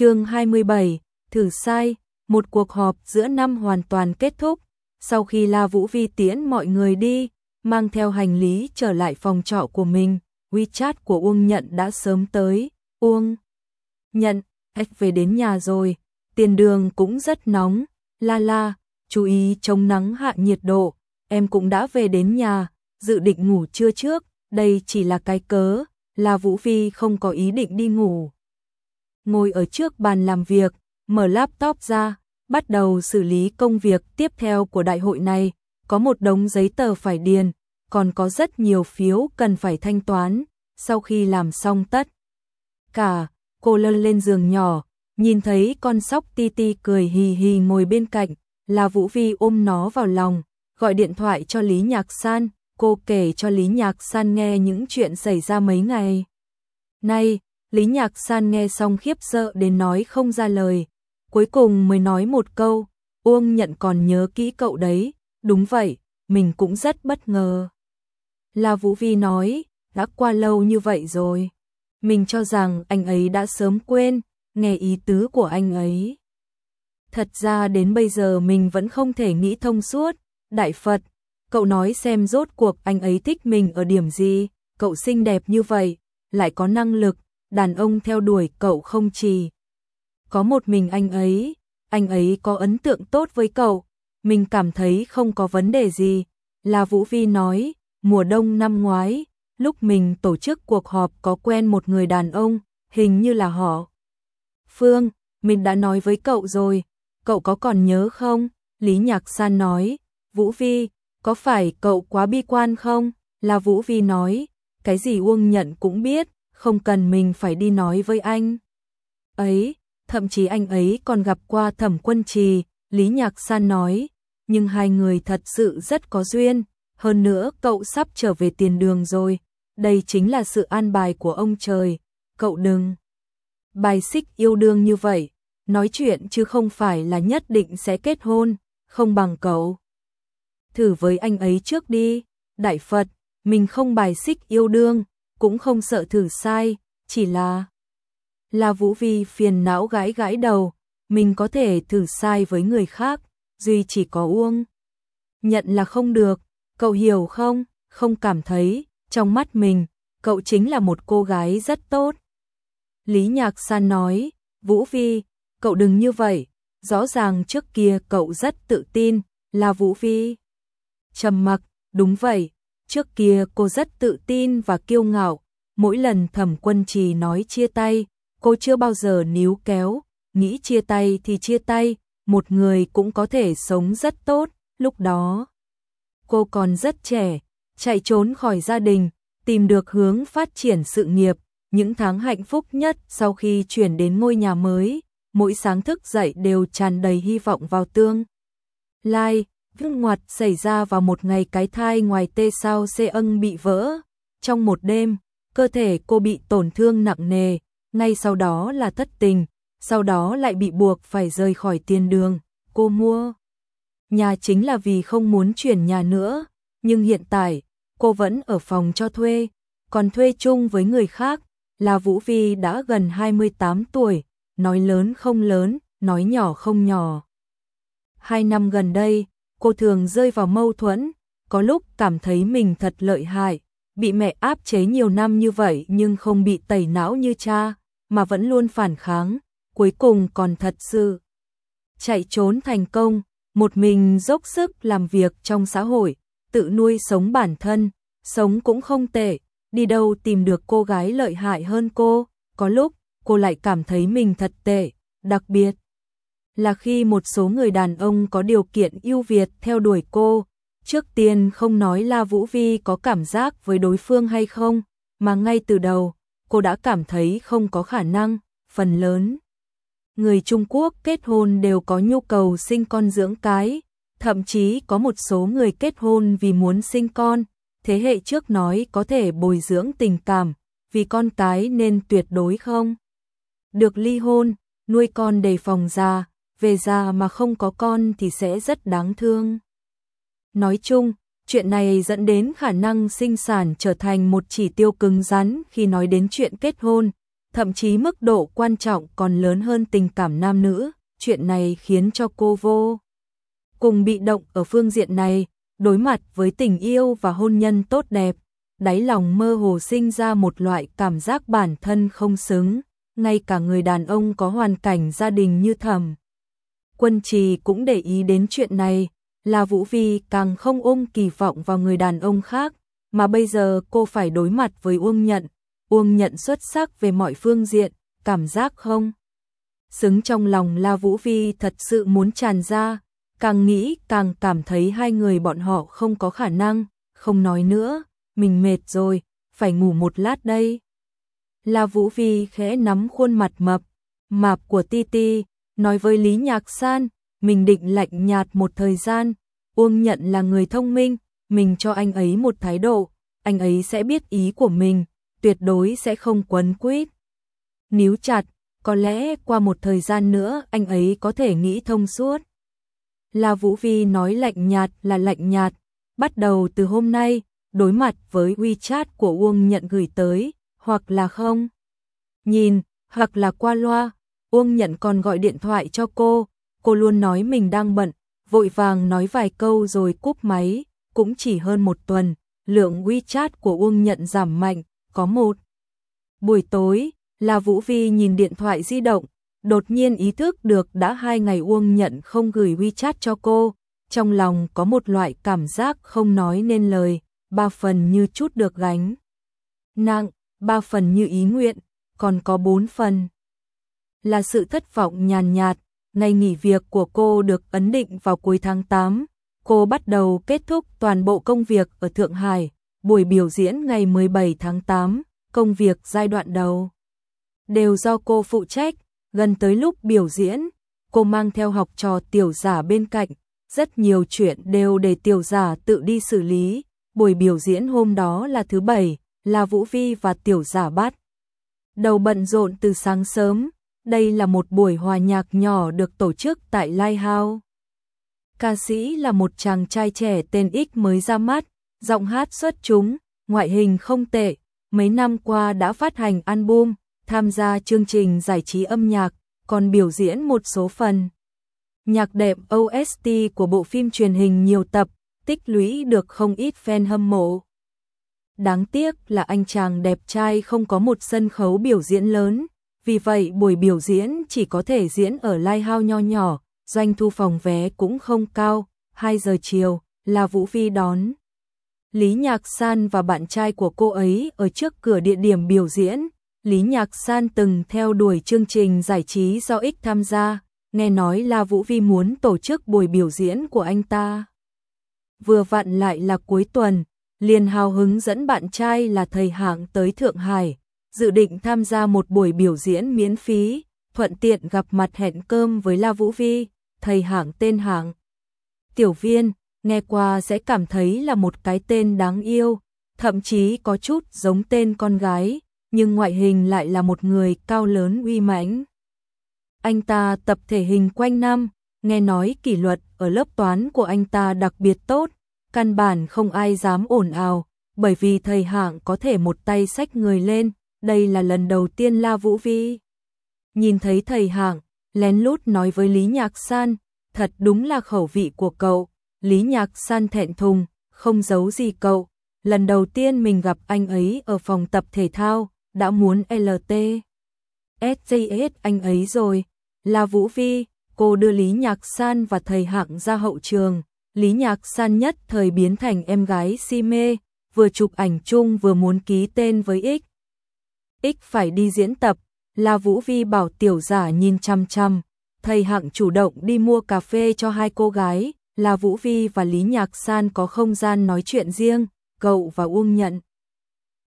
chương 27, thử sai, một cuộc họp giữa năm hoàn toàn kết thúc, sau khi La Vũ Vi tiễn mọi người đi, mang theo hành lý trở lại phòng trọ của mình, WeChat của Uông Nhận đã sớm tới, Uông Nhận, ếch về đến nhà rồi, tiền đường cũng rất nóng, la la, chú ý chống nắng hạ nhiệt độ, em cũng đã về đến nhà, dự định ngủ trưa trước, đây chỉ là cái cớ, là Vũ Vi không có ý định đi ngủ. Ngồi ở trước bàn làm việc, mở laptop ra, bắt đầu xử lý công việc tiếp theo của đại hội này, có một đống giấy tờ phải điền, còn có rất nhiều phiếu cần phải thanh toán, sau khi làm xong tất. Cả, cô lân lên giường nhỏ, nhìn thấy con sóc ti ti cười hì hì ngồi bên cạnh, là Vũ Vi ôm nó vào lòng, gọi điện thoại cho Lý Nhạc San, cô kể cho Lý Nhạc San nghe những chuyện xảy ra mấy ngày. Nay, Lý Nhạc San nghe xong khiếp sợ đến nói không ra lời, cuối cùng mới nói một câu, Uông nhận còn nhớ kỹ cậu đấy, đúng vậy, mình cũng rất bất ngờ. La Vũ Vi nói, đã qua lâu như vậy rồi. Mình cho rằng anh ấy đã sớm quên, nghe ý tứ của anh ấy. Thật ra đến bây giờ mình vẫn không thể nghĩ thông suốt, Đại Phật, cậu nói xem rốt cuộc anh ấy thích mình ở điểm gì, cậu xinh đẹp như vậy, lại có năng lực, đàn ông theo đuổi cậu không chỉ. Có một mình anh ấy, anh ấy có ấn tượng tốt với cậu, mình cảm thấy không có vấn đề gì, là Vũ Vi nói, mùa đông năm ngoái, lúc mình tổ chức cuộc họp có quen một người đàn ông, hình như là họ. Phương, mình đã nói với cậu rồi, cậu có còn nhớ không? Lý Nhạc San nói, Vũ Vi, có phải cậu quá bi quan không? Là Vũ Vi nói, cái gì Uông nhận cũng biết, không cần mình phải đi nói với anh. Ấy, thậm chí anh ấy còn gặp qua thẩm quân trì, Lý Nhạc San nói, nhưng hai người thật sự rất có duyên, hơn nữa cậu sắp trở về tiền đường rồi, đây chính là sự an bài của ông trời, cậu đừng. Bài xích yêu đương như vậy, nói chuyện chứ không phải là nhất định sẽ kết hôn, không bằng cậu. Thử với anh ấy trước đi, Đại Phật, mình không bài xích yêu đương, cũng không sợ thử sai, chỉ là... Là Vũ Vi phiền não gãi gãi đầu, mình có thể thử sai với người khác, duy chỉ có uông. Nhận là không được, cậu hiểu không, không cảm thấy, trong mắt mình, cậu chính là một cô gái rất tốt. Lý Nhạc San nói, Vũ Vi, cậu đừng như vậy, rõ ràng trước kia cậu rất tự tin, là Vũ Vi. Trầm mặc, đúng vậy, trước kia cô rất tự tin và kiêu ngạo, mỗi lần thẩm quân trì nói chia tay, cô chưa bao giờ níu kéo, nghĩ chia tay thì chia tay, một người cũng có thể sống rất tốt, lúc đó. Cô còn rất trẻ, chạy trốn khỏi gia đình, tìm được hướng phát triển sự nghiệp, những tháng hạnh phúc nhất sau khi chuyển đến ngôi nhà mới, mỗi sáng thức dậy đều tràn đầy hy vọng vào tương. Lai, vương ngoặt xảy ra vào một ngày cái thai ngoài tê sao xê ân bị vỡ. Trong một đêm, cơ thể cô bị tổn thương nặng nề, ngay sau đó là thất tình, sau đó lại bị buộc phải rời khỏi tiền đường. Cô mua nhà chính là vì không muốn chuyển nhà nữa, nhưng hiện tại, cô vẫn ở phòng cho thuê, còn thuê chung với người khác, là Vũ Vi đã gần 28 tuổi, nói lớn không lớn, nói nhỏ không nhỏ. Hai năm gần đây, cô thường rơi vào mâu thuẫn, có lúc cảm thấy mình thật lợi hại, bị mẹ áp chế nhiều năm như vậy nhưng không bị tẩy não như cha, mà vẫn luôn phản kháng, cuối cùng còn thật sự. Chạy trốn thành công, một mình dốc sức làm việc trong xã hội, tự nuôi sống bản thân, sống cũng không tệ, đi đâu tìm được cô gái lợi hại hơn cô, có lúc cô lại cảm thấy mình thật tệ, đặc biệt là khi một số người đàn ông có điều kiện ưu việt theo đuổi cô, trước tiên không nói La Vũ Vi có cảm giác với đối phương hay không, mà ngay từ đầu, cô đã cảm thấy không có khả năng, phần lớn. Người Trung Quốc kết hôn đều có nhu cầu sinh con dưỡng cái, thậm chí có một số người kết hôn vì muốn sinh con, thế hệ trước nói có thể bồi dưỡng tình cảm, vì con cái nên tuyệt đối không. Được ly hôn, nuôi con đầy phòng già, về già mà không có con thì sẽ rất đáng thương. Nói chung, chuyện này dẫn đến khả năng sinh sản trở thành một chỉ tiêu cứng rắn khi nói đến chuyện kết hôn, thậm chí mức độ quan trọng còn lớn hơn tình cảm nam nữ, chuyện này khiến cho cô vô cùng bị động ở phương diện này, đối mặt với tình yêu và hôn nhân tốt đẹp, đáy lòng mơ hồ sinh ra một loại cảm giác bản thân không xứng, ngay cả người đàn ông có hoàn cảnh gia đình như thầm. Quân trì cũng để ý đến chuyện này, là Vũ Vi càng không ôm kỳ vọng vào người đàn ông khác, mà bây giờ cô phải đối mặt với Uông Nhận, Uông Nhận xuất sắc về mọi phương diện, cảm giác không? Xứng trong lòng La Vũ Vi thật sự muốn tràn ra, càng nghĩ càng cảm thấy hai người bọn họ không có khả năng, không nói nữa, mình mệt rồi, phải ngủ một lát đây. La Vũ Vi khẽ nắm khuôn mặt mập, mạp của Ti Ti, nói với Lý Nhạc San, mình định lạnh nhạt một thời gian, Uông nhận là người thông minh, mình cho anh ấy một thái độ, anh ấy sẽ biết ý của mình, tuyệt đối sẽ không quấn quýt. Níu chặt, có lẽ qua một thời gian nữa anh ấy có thể nghĩ thông suốt. La Vũ Vi nói lạnh nhạt là lạnh nhạt, bắt đầu từ hôm nay, đối mặt với WeChat của Uông nhận gửi tới, hoặc là không. Nhìn, hoặc là qua loa, Uông nhận còn gọi điện thoại cho cô, cô luôn nói mình đang bận, vội vàng nói vài câu rồi cúp máy, cũng chỉ hơn một tuần, lượng WeChat của Uông nhận giảm mạnh, có một. Buổi tối, là Vũ Vi nhìn điện thoại di động, đột nhiên ý thức được đã hai ngày Uông nhận không gửi WeChat cho cô, trong lòng có một loại cảm giác không nói nên lời, ba phần như chút được gánh. Nặng, ba phần như ý nguyện, còn có bốn phần. Là sự thất vọng nhàn nhạt, ngày nghỉ việc của cô được ấn định vào cuối tháng 8. Cô bắt đầu kết thúc toàn bộ công việc ở Thượng Hải, buổi biểu diễn ngày 17 tháng 8, công việc giai đoạn đầu. Đều do cô phụ trách, gần tới lúc biểu diễn, cô mang theo học trò tiểu giả bên cạnh, rất nhiều chuyện đều để tiểu giả tự đi xử lý. Buổi biểu diễn hôm đó là thứ bảy, là Vũ Vi và tiểu giả bắt. Đầu bận rộn từ sáng sớm, đây là một buổi hòa nhạc nhỏ được tổ chức tại Lighthouse. Ca sĩ là một chàng trai trẻ tên X mới ra mắt, giọng hát xuất chúng, ngoại hình không tệ, mấy năm qua đã phát hành album, tham gia chương trình giải trí âm nhạc, còn biểu diễn một số phần. Nhạc đệm OST của bộ phim truyền hình nhiều tập, tích lũy được không ít fan hâm mộ. Đáng tiếc là anh chàng đẹp trai không có một sân khấu biểu diễn lớn, vì vậy buổi biểu diễn chỉ có thể diễn ở Lighthouse nho nhỏ, doanh thu phòng vé cũng không cao, 2 giờ chiều là Vũ Phi đón. Lý Nhạc San và bạn trai của cô ấy ở trước cửa địa điểm biểu diễn, Lý Nhạc San từng theo đuổi chương trình giải trí do X tham gia, nghe nói là Vũ Vi muốn tổ chức buổi biểu diễn của anh ta. Vừa vặn lại là cuối tuần, liền hào hứng dẫn bạn trai là thầy hạng tới Thượng Hải, dự định tham gia một buổi biểu diễn miễn phí, thuận tiện gặp mặt hẹn cơm với La Vũ Vi, thầy hạng tên hạng. Tiểu viên, nghe qua sẽ cảm thấy là một cái tên đáng yêu, thậm chí có chút giống tên con gái, nhưng ngoại hình lại là một người cao lớn uy mãnh. Anh ta tập thể hình quanh năm, nghe nói kỷ luật ở lớp toán của anh ta đặc biệt tốt, căn bản không ai dám ồn ào, bởi vì thầy hạng có thể một tay xách người lên, đây là lần đầu tiên La Vũ Vi. Nhìn thấy thầy hạng, lén lút nói với Lý Nhạc San, thật đúng là khẩu vị của cậu, Lý Nhạc San thẹn thùng, không giấu gì cậu, lần đầu tiên mình gặp anh ấy ở phòng tập thể thao, đã muốn LT. SJS anh ấy rồi, là Vũ Vi, cô đưa Lý Nhạc San và thầy hạng ra hậu trường, Lý Nhạc San nhất thời biến thành em gái si mê, vừa chụp ảnh chung vừa muốn ký tên với X. X phải đi diễn tập, là Vũ Vi bảo tiểu giả nhìn chăm chăm, thầy hạng chủ động đi mua cà phê cho hai cô gái, là Vũ Vi và Lý Nhạc San có không gian nói chuyện riêng, cậu và Uông nhận.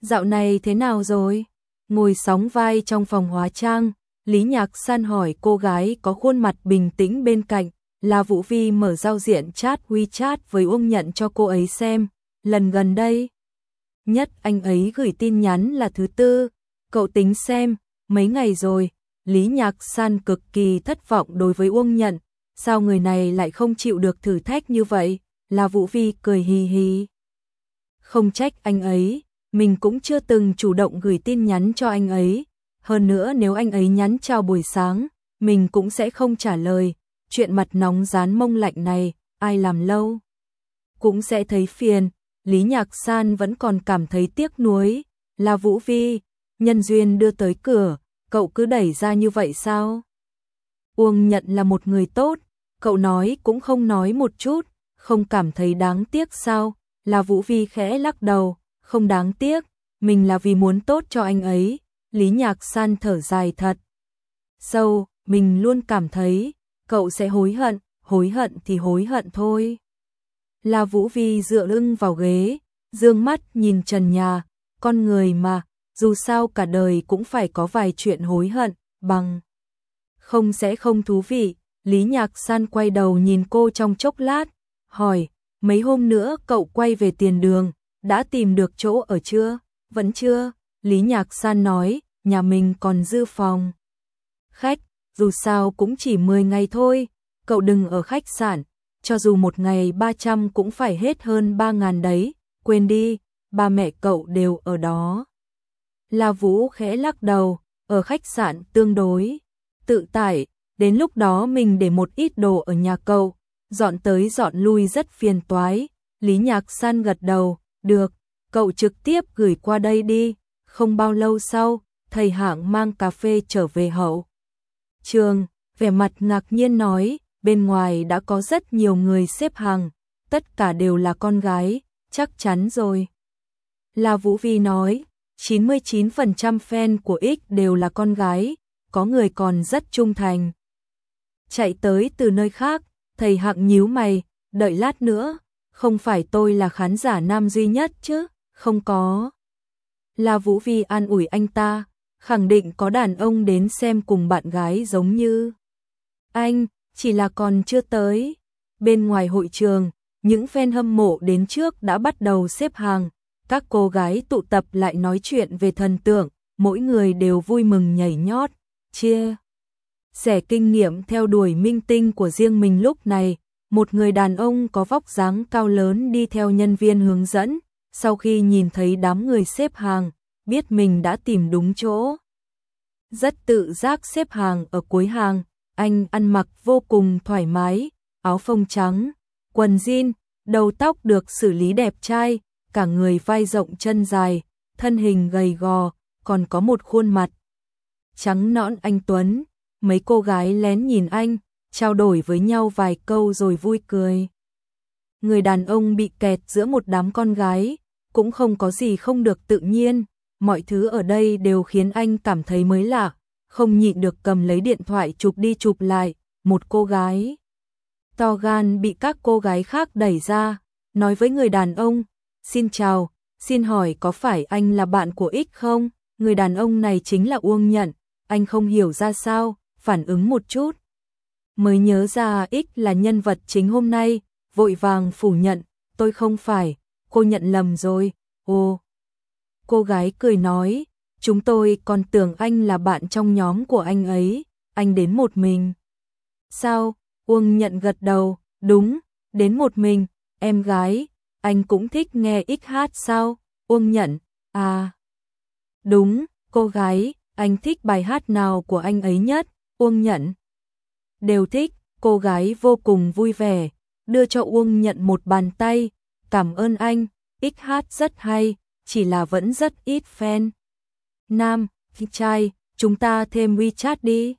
Dạo này thế nào rồi? Ngồi sóng vai trong phòng hóa trang, Lý Nhạc San hỏi cô gái có khuôn mặt bình tĩnh bên cạnh, là Vũ Vi mở giao diện chat WeChat với Uông nhận cho cô ấy xem, lần gần đây. Nhất anh ấy gửi tin nhắn là thứ tư, cậu tính xem, mấy ngày rồi, Lý Nhạc San cực kỳ thất vọng đối với Uông nhận, sao người này lại không chịu được thử thách như vậy, là Vũ Vi cười hì hì. Không trách anh ấy, mình cũng chưa từng chủ động gửi tin nhắn cho anh ấy, hơn nữa nếu anh ấy nhắn chào buổi sáng, mình cũng sẽ không trả lời, chuyện mặt nóng dán mông lạnh này, ai làm lâu? Cũng sẽ thấy phiền. Lý Nhạc San vẫn còn cảm thấy tiếc nuối, là Vũ Vi, nhân duyên đưa tới cửa, cậu cứ đẩy ra như vậy sao? Uông nhận là một người tốt, cậu nói cũng không nói một chút, không cảm thấy đáng tiếc sao? Là Vũ Vi khẽ lắc đầu, không đáng tiếc, mình là vì muốn tốt cho anh ấy. Lý Nhạc San thở dài thật. Sâu, mình luôn cảm thấy, cậu sẽ hối hận, hối hận thì hối hận thôi. La Vũ Vi dựa lưng vào ghế, dương mắt nhìn trần nhà, con người mà, dù sao cả đời cũng phải có vài chuyện hối hận, bằng không sẽ không thú vị. Lý Nhạc San quay đầu nhìn cô trong chốc lát, hỏi, mấy hôm nữa cậu quay về tiền đường, đã tìm được chỗ ở chưa? Vẫn chưa, Lý Nhạc San nói, nhà mình còn dư phòng. Khách, dù sao cũng chỉ 10 ngày thôi, cậu đừng ở khách sạn, cho dù một ngày 300 cũng phải hết hơn 3 ngàn đấy, quên đi, ba mẹ cậu đều ở đó. La Vũ khẽ lắc đầu, ở khách sạn tương đối, tự tại, đến lúc đó mình để một ít đồ ở nhà cậu, dọn tới dọn lui rất phiền toái. Lý Nhạc San gật đầu, được, cậu trực tiếp gửi qua đây đi, không bao lâu sau, thầy hạng mang cà phê trở về hậu. Trường, vẻ mặt ngạc nhiên nói, bên ngoài đã có rất nhiều người xếp hàng, tất cả đều là con gái, chắc chắn rồi. La Vũ Vi nói, 99% fan của X đều là con gái, có người còn rất trung thành. Chạy tới từ nơi khác, thầy hạng nhíu mày, đợi lát nữa, không phải tôi là khán giả nam duy nhất chứ, không có. La Vũ Vi an ủi anh ta, khẳng định có đàn ông đến xem cùng bạn gái giống như anh, chỉ là còn chưa tới. Bên ngoài hội trường, những fan hâm mộ đến trước đã bắt đầu xếp hàng, các cô gái tụ tập lại nói chuyện về thần tượng, mỗi người đều vui mừng nhảy nhót, chia sẻ kinh nghiệm theo đuổi minh tinh của riêng mình lúc này. Một người đàn ông có vóc dáng cao lớn đi theo nhân viên hướng dẫn, sau khi nhìn thấy đám người xếp hàng, biết mình đã tìm đúng chỗ. Rất tự giác xếp hàng ở cuối hàng, anh ăn mặc vô cùng thoải mái, áo phông trắng, quần jean, đầu tóc được xử lý đẹp trai, cả người vai rộng chân dài, thân hình gầy gò, còn có một khuôn mặt trắng nõn anh Tuấn. Mấy cô gái lén nhìn anh, trao đổi với nhau vài câu rồi vui cười. Người đàn ông bị kẹt giữa một đám con gái, cũng không có gì không được tự nhiên, mọi thứ ở đây đều khiến anh cảm thấy mới lạ, không nhịn được cầm lấy điện thoại chụp đi chụp lại, một cô gái. To gan bị các cô gái khác đẩy ra, nói với người đàn ông, xin chào, xin hỏi có phải anh là bạn của X không? Người đàn ông này chính là Uông Nhận, anh không hiểu ra sao, phản ứng một chút. Mới nhớ ra X là nhân vật chính hôm nay, vội vàng phủ nhận, tôi không phải, cô nhận lầm rồi, ô. Cô gái cười nói, Chúng tôi còn tưởng anh là bạn trong nhóm của anh ấy, anh đến một mình. Sao? Uông nhận gật đầu, đúng, đến một mình, em gái, anh cũng thích nghe ít hát sao? Uông nhận, à. Đúng, cô gái, anh thích bài hát nào của anh ấy nhất? Uông nhận. Đều thích, cô gái vô cùng vui vẻ, đưa cho Uông nhận một bàn tay, cảm ơn anh, ít hát rất hay, chỉ là vẫn rất ít fan. Nam, trai, chúng ta thêm WeChat đi.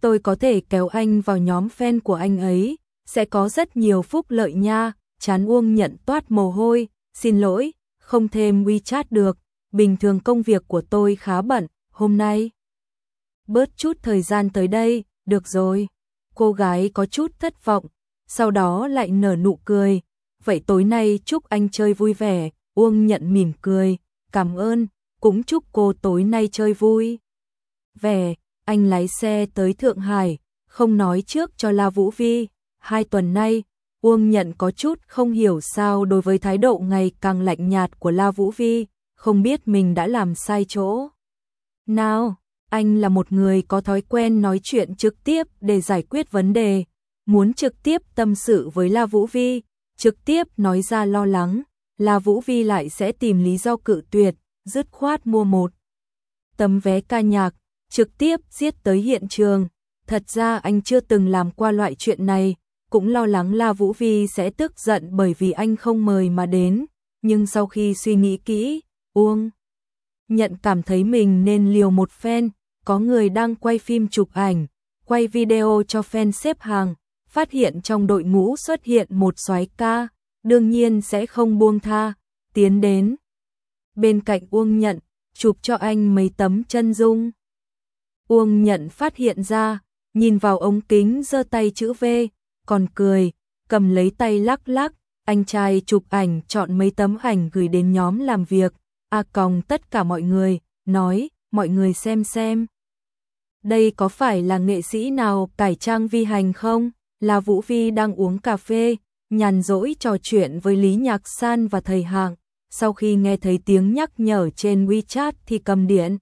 Tôi có thể kéo anh vào nhóm fan của anh ấy, sẽ có rất nhiều phúc lợi nha. Chán Uông nhận toát mồ hôi, xin lỗi, không thêm WeChat được, bình thường công việc của tôi khá bận, hôm nay. Bớt chút thời gian tới đây, được rồi. Cô gái có chút thất vọng, sau đó lại nở nụ cười. Vậy tối nay chúc anh chơi vui vẻ, Uông nhận mỉm cười, cảm ơn, cũng chúc cô tối nay chơi vui. Về, anh lái xe tới Thượng Hải, không nói trước cho La Vũ Vi. Hai tuần nay, Uông nhận có chút không hiểu sao đối với thái độ ngày càng lạnh nhạt của La Vũ Vi, không biết mình đã làm sai chỗ. Nào, anh là một người có thói quen nói chuyện trực tiếp để giải quyết vấn đề, muốn trực tiếp tâm sự với La Vũ Vi, trực tiếp nói ra lo lắng, La Vũ Vi lại sẽ tìm lý do cự tuyệt, dứt khoát mua một tấm vé ca nhạc, trực tiếp giết tới hiện trường. Thật ra anh chưa từng làm qua loại chuyện này, cũng lo lắng La Vũ Vi sẽ tức giận bởi vì anh không mời mà đến, nhưng sau khi suy nghĩ kỹ, Uông nhận cảm thấy mình nên liều một phen, có người đang quay phim chụp ảnh, quay video cho fan xếp hàng, phát hiện trong đội ngũ xuất hiện một soái ca, đương nhiên sẽ không buông tha, tiến đến. Bên cạnh Uông Nhận, chụp cho anh mấy tấm chân dung. Uông Nhận phát hiện ra, nhìn vào ống kính giơ tay chữ V, còn cười, cầm lấy tay lắc lắc, anh trai chụp ảnh chọn mấy tấm ảnh gửi đến nhóm làm việc, a còng tất cả mọi người, nói, mọi người xem xem. Đây có phải là nghệ sĩ nào cải trang vi hành không? Là Vũ Vi đang uống cà phê, nhàn rỗi trò chuyện với Lý Nhạc San và thầy Hạng. Sau khi nghe thấy tiếng nhắc nhở trên WeChat thì cầm điện.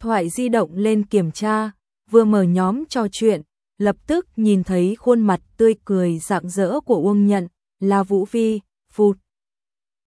Thoại di động lên kiểm tra, vừa mở nhóm trò chuyện, lập tức nhìn thấy khuôn mặt tươi cười rạng rỡ của Uông Nhận, là Vũ Vi, phụt.